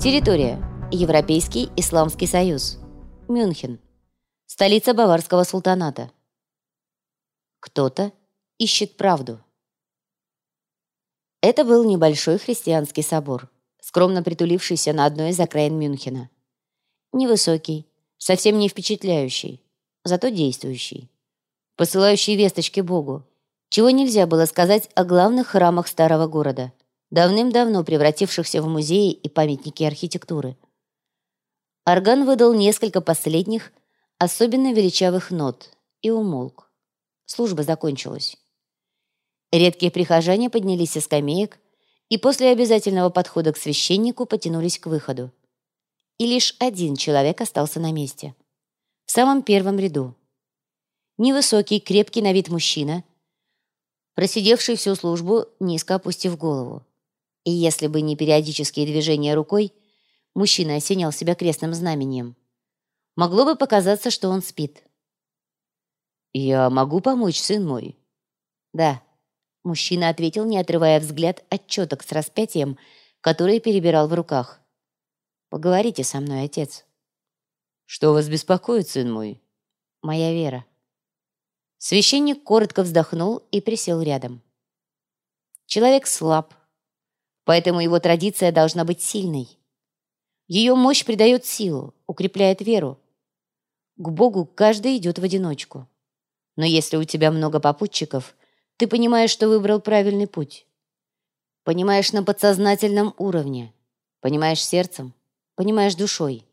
Территория. Европейский Исламский Союз. Мюнхен. Столица Баварского султаната. Кто-то ищет правду. Это был небольшой христианский собор, скромно притулившийся на одной из окраин Мюнхена. Невысокий, совсем не впечатляющий, зато действующий. Посылающий весточки Богу, чего нельзя было сказать о главных храмах старого города, давным-давно превратившихся в музеи и памятники архитектуры. Орган выдал несколько последних, особенно величавых нот, и умолк. Служба закончилась. Редкие прихожане поднялись со скамеек и после обязательного подхода к священнику потянулись к выходу. И лишь один человек остался на месте. В самом первом ряду. Невысокий, крепкий на вид мужчина, просидевший всю службу, низко опустив голову. И если бы не периодические движения рукой, мужчина осенял себя крестным знамением. Могло бы показаться, что он спит. «Я могу помочь, сын мой?» «Да», — мужчина ответил, не отрывая взгляд от четок с распятием, который перебирал в руках. «Поговорите со мной, отец». «Что вас беспокоит, сын мой?» «Моя вера». Священник коротко вздохнул и присел рядом. Человек слаб, поэтому его традиция должна быть сильной. Ее мощь придает силу, укрепляет веру. К Богу каждый идет в одиночку. Но если у тебя много попутчиков, ты понимаешь, что выбрал правильный путь. Понимаешь на подсознательном уровне, понимаешь сердцем, понимаешь душой.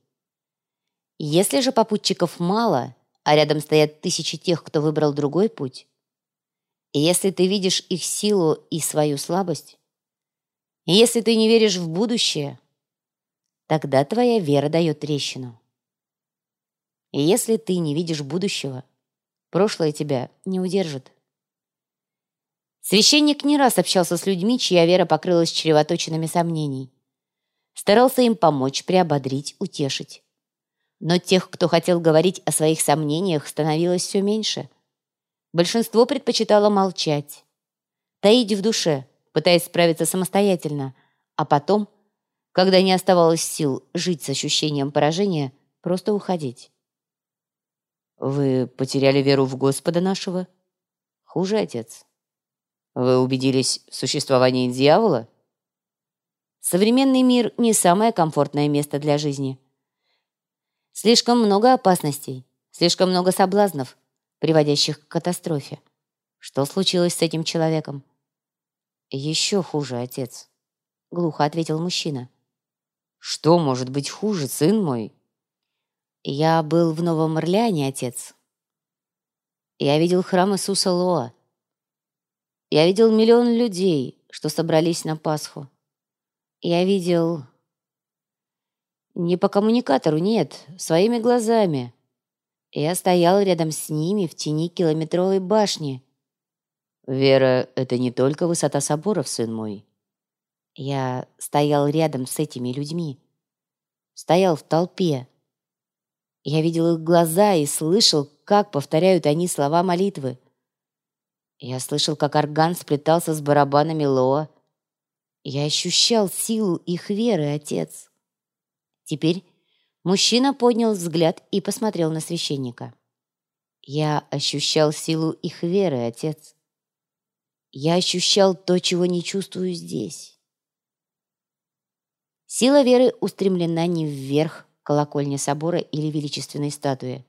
Если же попутчиков мало, а рядом стоят тысячи тех, кто выбрал другой путь, и если ты видишь их силу и свою слабость, если ты не веришь в будущее, тогда твоя вера дает трещину. И если ты не видишь будущего, прошлое тебя не удержит. Священник не раз общался с людьми, чья вера покрылась чревоточинами сомнений. Старался им помочь, приободрить, утешить. Но тех, кто хотел говорить о своих сомнениях, становилось все меньше. Большинство предпочитало молчать, таить в душе, пытаясь справиться самостоятельно, а потом, когда не оставалось сил жить с ощущением поражения, просто уходить. «Вы потеряли веру в Господа нашего?» «Хуже, отец». «Вы убедились в существовании дьявола?» «Современный мир не самое комфортное место для жизни», Слишком много опасностей, слишком много соблазнов, приводящих к катастрофе. Что случилось с этим человеком? Еще хуже, отец, глухо ответил мужчина. Что может быть хуже, сын мой? Я был в Новом Орлеане, отец. Я видел храм Иисуса Лоа. Я видел миллион людей, что собрались на Пасху. Я видел не по коммуникатору, нет, своими глазами. Я стоял рядом с ними в тени километровой башни. Вера — это не только высота соборов, сын мой. Я стоял рядом с этими людьми. Стоял в толпе. Я видел их глаза и слышал, как повторяют они слова молитвы. Я слышал, как орган сплетался с барабанами Лоа. Я ощущал силу их веры, отец. Теперь мужчина поднял взгляд и посмотрел на священника. «Я ощущал силу их веры, отец. Я ощущал то, чего не чувствую здесь». Сила веры устремлена не вверх колокольни собора или величественной статуи.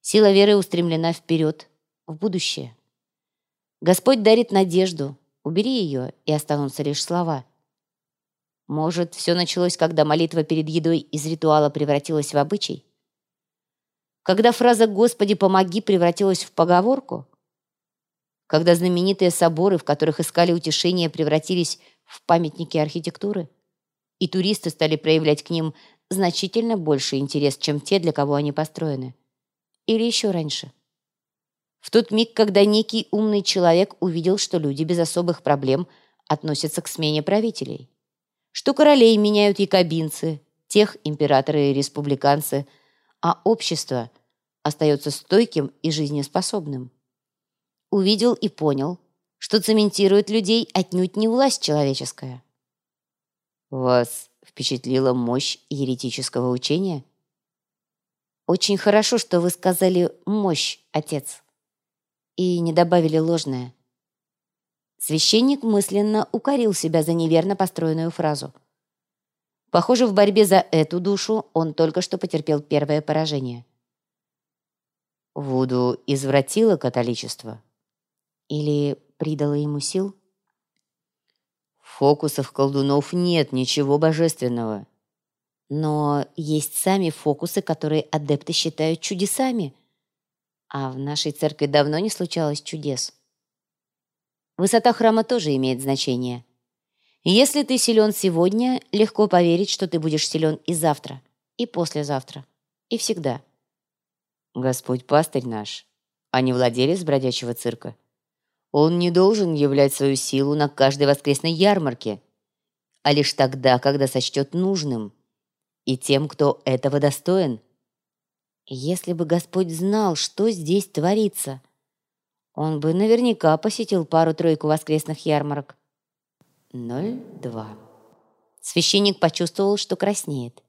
Сила веры устремлена вперед, в будущее. Господь дарит надежду. Убери ее, и останутся лишь слова – может, все началось, когда молитва перед едой из ритуала превратилась в обычай? Когда фраза «Господи, помоги» превратилась в поговорку? Когда знаменитые соборы, в которых искали утешение, превратились в памятники архитектуры? И туристы стали проявлять к ним значительно больше интерес, чем те, для кого они построены? Или еще раньше? В тот миг, когда некий умный человек увидел, что люди без особых проблем относятся к смене правителей – что королей меняют якобинцы, тех императоры и республиканцы, а общество остается стойким и жизнеспособным. Увидел и понял, что цементирует людей отнюдь не власть человеческая. «Вас впечатлила мощь еретического учения? Очень хорошо, что вы сказали «мощь», отец, и не добавили ложное. Священник мысленно укорил себя за неверно построенную фразу. Похоже, в борьбе за эту душу он только что потерпел первое поражение. Вуду извратило католичество? Или придало ему сил? В фокусах колдунов нет ничего божественного. Но есть сами фокусы, которые адепты считают чудесами. А в нашей церкви давно не случалось чудес. Высота храма тоже имеет значение. Если ты силен сегодня, легко поверить, что ты будешь силен и завтра, и послезавтра, и всегда. Господь пастырь наш, а не владелец бродячего цирка. Он не должен являть свою силу на каждой воскресной ярмарке, а лишь тогда, когда сочтет нужным, и тем, кто этого достоин. Если бы Господь знал, что здесь творится, он бы наверняка посетил пару-тройку воскресных ярмарок. 0,2. Священник почувствовал, что краснеет.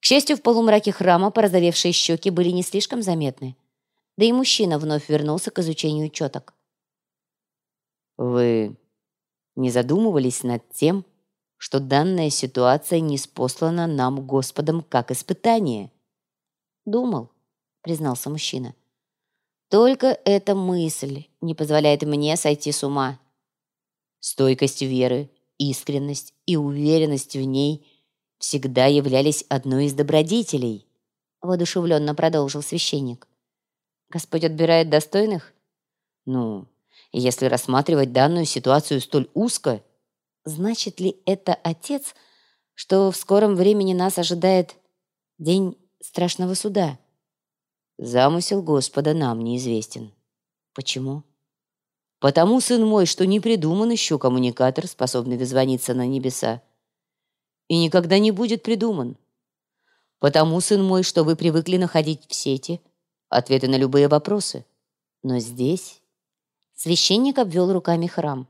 К счастью, в полумраке храма порозовевшие щеки были не слишком заметны. Да и мужчина вновь вернулся к изучению четок. «Вы не задумывались над тем, что данная ситуация не спослана нам Господом как испытание?» «Думал», — признался мужчина. «Только эта мысль не позволяет мне сойти с ума. Стойкость веры, искренность и уверенность в ней — всегда являлись одной из добродетелей», — воодушевленно продолжил священник. «Господь отбирает достойных?» «Ну, если рассматривать данную ситуацию столь узко, значит ли это, отец, что в скором времени нас ожидает день страшного суда?» «Замысел Господа нам неизвестен». «Почему?» «Потому, сын мой, что не придуман еще коммуникатор, способный дозвониться на небеса и никогда не будет придуман. Потому, сын мой, что вы привыкли находить в сети ответы на любые вопросы. Но здесь священник обвел руками храм.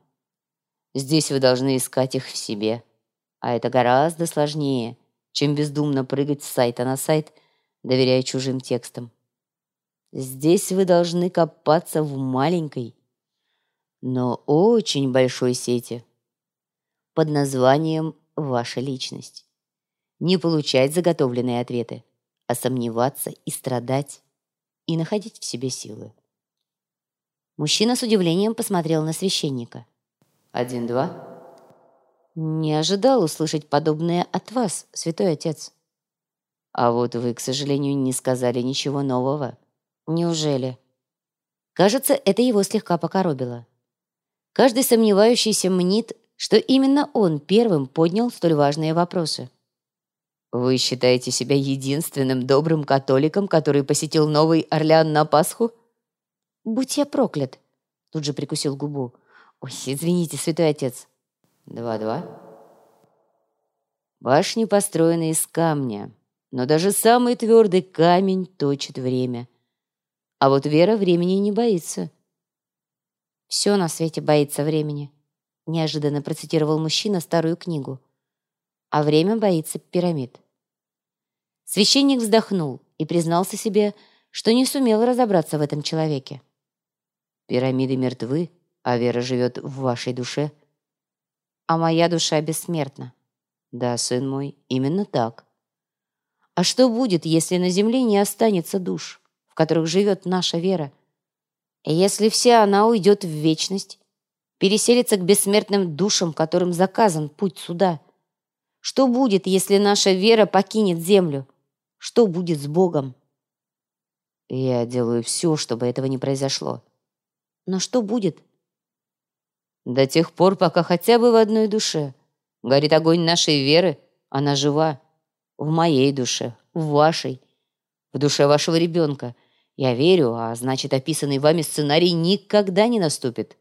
Здесь вы должны искать их в себе. А это гораздо сложнее, чем бездумно прыгать с сайта на сайт, доверяя чужим текстам. Здесь вы должны копаться в маленькой, но очень большой сети под названием ваша личность. Не получать заготовленные ответы, а сомневаться и страдать, и находить в себе силы. Мужчина с удивлением посмотрел на священника. «Один-два?» «Не ожидал услышать подобное от вас, святой отец». «А вот вы, к сожалению, не сказали ничего нового». «Неужели?» Кажется, это его слегка покоробило. Каждый сомневающийся мнит, что именно он первым поднял столь важные вопросы. «Вы считаете себя единственным добрым католиком, который посетил Новый Орлеан на Пасху?» «Будь я проклят!» Тут же прикусил губу. «Ой, извините, святой отец!» «Два-два?» Башни построены из камня, но даже самый твердый камень точит время. А вот вера времени не боится. Все на свете боится времени неожиданно процитировал мужчина старую книгу. А время боится пирамид. Священник вздохнул и признался себе, что не сумел разобраться в этом человеке. Пирамиды мертвы, а вера живет в вашей душе. А моя душа бессмертна. Да, сын мой, именно так. А что будет, если на земле не останется душ, в которых живет наша вера? Если вся она уйдет в вечность, переселится к бессмертным душам, которым заказан путь сюда. Что будет, если наша вера покинет землю? Что будет с Богом? Я делаю все, чтобы этого не произошло. Но что будет? До тех пор, пока хотя бы в одной душе горит огонь нашей веры, она жива. В моей душе, в вашей, в душе вашего ребенка. Я верю, а значит, описанный вами сценарий никогда не наступит.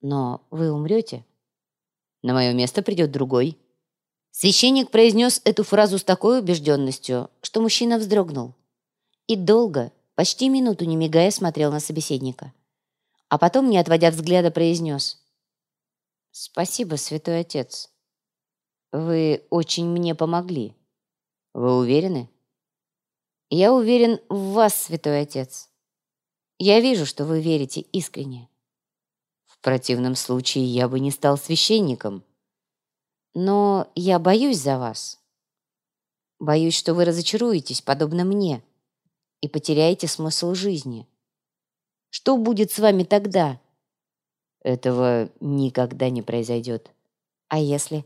Но вы умрете. На мое место придет другой. Священник произнес эту фразу с такой убежденностью, что мужчина вздрогнул. И долго, почти минуту не мигая, смотрел на собеседника. А потом, не отводя взгляда, произнес. «Спасибо, святой отец». Вы очень мне помогли. Вы уверены? Я уверен в вас, святой отец. Я вижу, что вы верите искренне. В противном случае я бы не стал священником. Но я боюсь за вас. Боюсь, что вы разочаруетесь, подобно мне, и потеряете смысл жизни. Что будет с вами тогда? Этого никогда не произойдет. А если?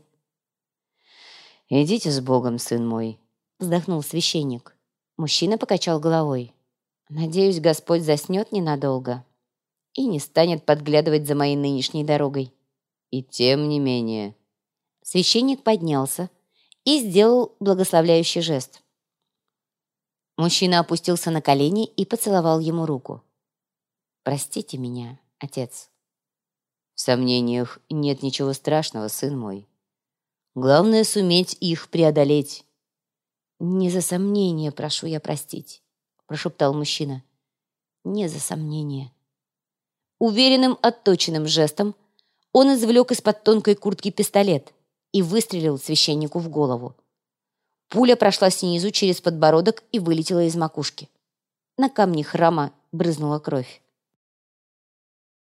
«Идите с Богом, сын мой», — вздохнул священник. Мужчина покачал головой. «Надеюсь, Господь заснет ненадолго и не станет подглядывать за моей нынешней дорогой». «И тем не менее...» Священник поднялся и сделал благословляющий жест. Мужчина опустился на колени и поцеловал ему руку. «Простите меня, отец». «В сомнениях нет ничего страшного, сын мой. Главное — суметь их преодолеть». «Не за сомнение прошу я простить», — прошептал мужчина. «Не за сомнение». Уверенным, отточенным жестом он извлек из-под тонкой куртки пистолет и выстрелил священнику в голову. Пуля прошла снизу через подбородок и вылетела из макушки. На камне храма брызнула кровь.